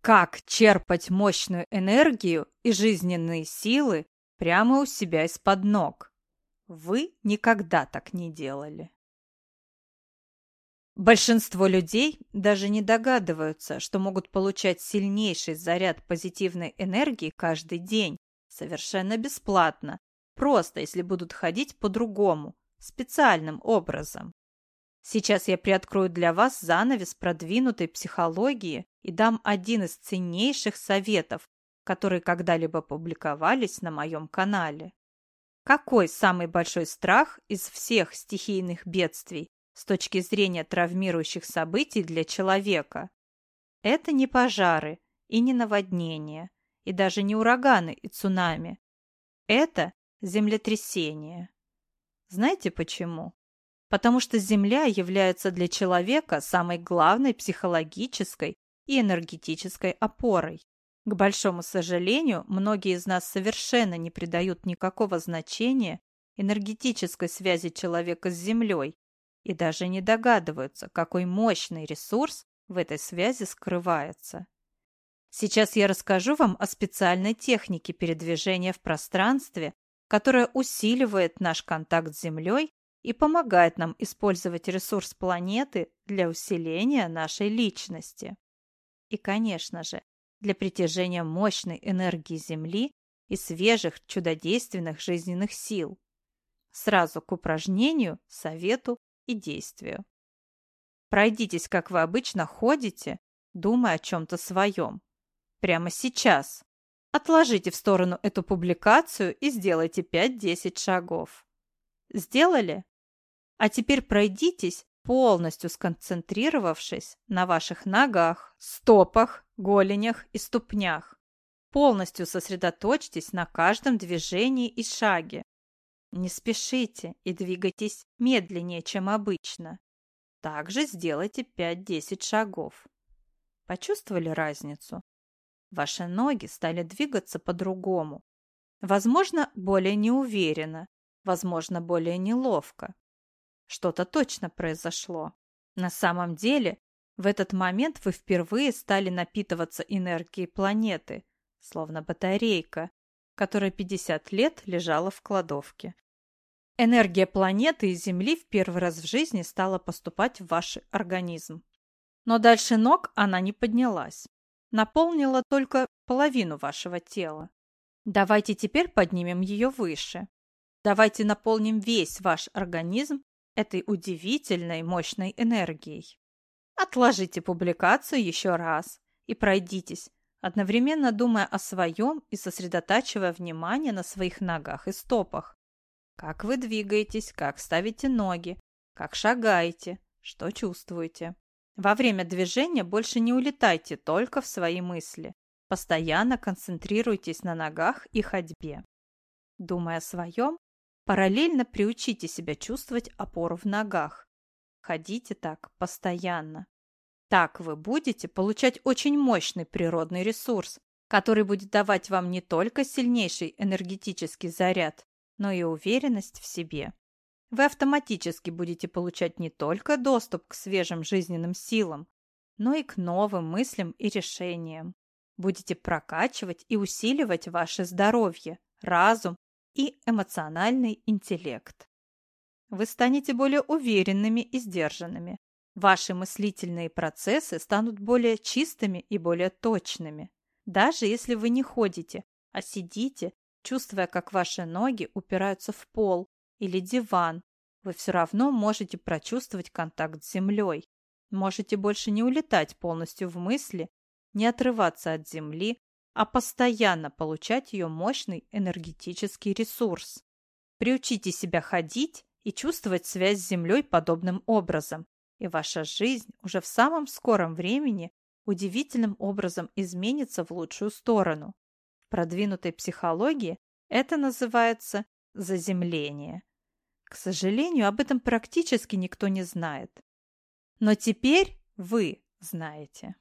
Как черпать мощную энергию и жизненные силы прямо у себя из-под ног. Вы никогда так не делали. Большинство людей даже не догадываются, что могут получать сильнейший заряд позитивной энергии каждый день, совершенно бесплатно, просто если будут ходить по-другому, специальным образом. Сейчас я приоткрою для вас занавес продвинутой психологии и дам один из ценнейших советов, которые когда-либо публиковались на моем канале. Какой самый большой страх из всех стихийных бедствий с точки зрения травмирующих событий для человека? Это не пожары и не наводнения, и даже не ураганы и цунами. Это землетрясение. Знаете почему? Потому что Земля является для человека самой главной психологической и энергетической опорой. К большому сожалению, многие из нас совершенно не придают никакого значения энергетической связи человека с Землей и даже не догадываются, какой мощный ресурс в этой связи скрывается. Сейчас я расскажу вам о специальной технике передвижения в пространстве, которая усиливает наш контакт с Землей и помогает нам использовать ресурс планеты для усиления нашей личности. И, конечно же, для притяжения мощной энергии Земли и свежих чудодейственных жизненных сил. Сразу к упражнению, совету и действию. Пройдитесь, как вы обычно ходите, думая о чем-то своем. Прямо сейчас. Отложите в сторону эту публикацию и сделайте 5-10 шагов. Сделали? А теперь пройдитесь, полностью сконцентрировавшись на ваших ногах, стопах, голенях и ступнях. Полностью сосредоточьтесь на каждом движении и шаге. Не спешите и двигайтесь медленнее, чем обычно. Также сделайте 5-10 шагов. Почувствовали разницу? Ваши ноги стали двигаться по-другому. Возможно, более неуверенно, возможно, более неловко. Что-то точно произошло. На самом деле, в этот момент вы впервые стали напитываться энергией планеты, словно батарейка, которая 50 лет лежала в кладовке. Энергия планеты и Земли в первый раз в жизни стала поступать в ваш организм. Но дальше ног она не поднялась. Наполнила только половину вашего тела. Давайте теперь поднимем ее выше. Давайте наполним весь ваш организм этой удивительной мощной энергией. Отложите публикацию еще раз и пройдитесь, одновременно думая о своем и сосредотачивая внимание на своих ногах и стопах. Как вы двигаетесь, как ставите ноги, как шагаете, что чувствуете. Во время движения больше не улетайте только в свои мысли. Постоянно концентрируйтесь на ногах и ходьбе. Думая о своем, Параллельно приучите себя чувствовать опору в ногах. Ходите так постоянно. Так вы будете получать очень мощный природный ресурс, который будет давать вам не только сильнейший энергетический заряд, но и уверенность в себе. Вы автоматически будете получать не только доступ к свежим жизненным силам, но и к новым мыслям и решениям. Будете прокачивать и усиливать ваше здоровье, разум и эмоциональный интеллект. Вы станете более уверенными и сдержанными. Ваши мыслительные процессы станут более чистыми и более точными. Даже если вы не ходите, а сидите, чувствуя, как ваши ноги упираются в пол или диван, вы все равно можете прочувствовать контакт с землей. Можете больше не улетать полностью в мысли, не отрываться от земли, а постоянно получать ее мощный энергетический ресурс. Приучите себя ходить и чувствовать связь с Землей подобным образом, и ваша жизнь уже в самом скором времени удивительным образом изменится в лучшую сторону. В продвинутой психологии это называется заземление. К сожалению, об этом практически никто не знает. Но теперь вы знаете.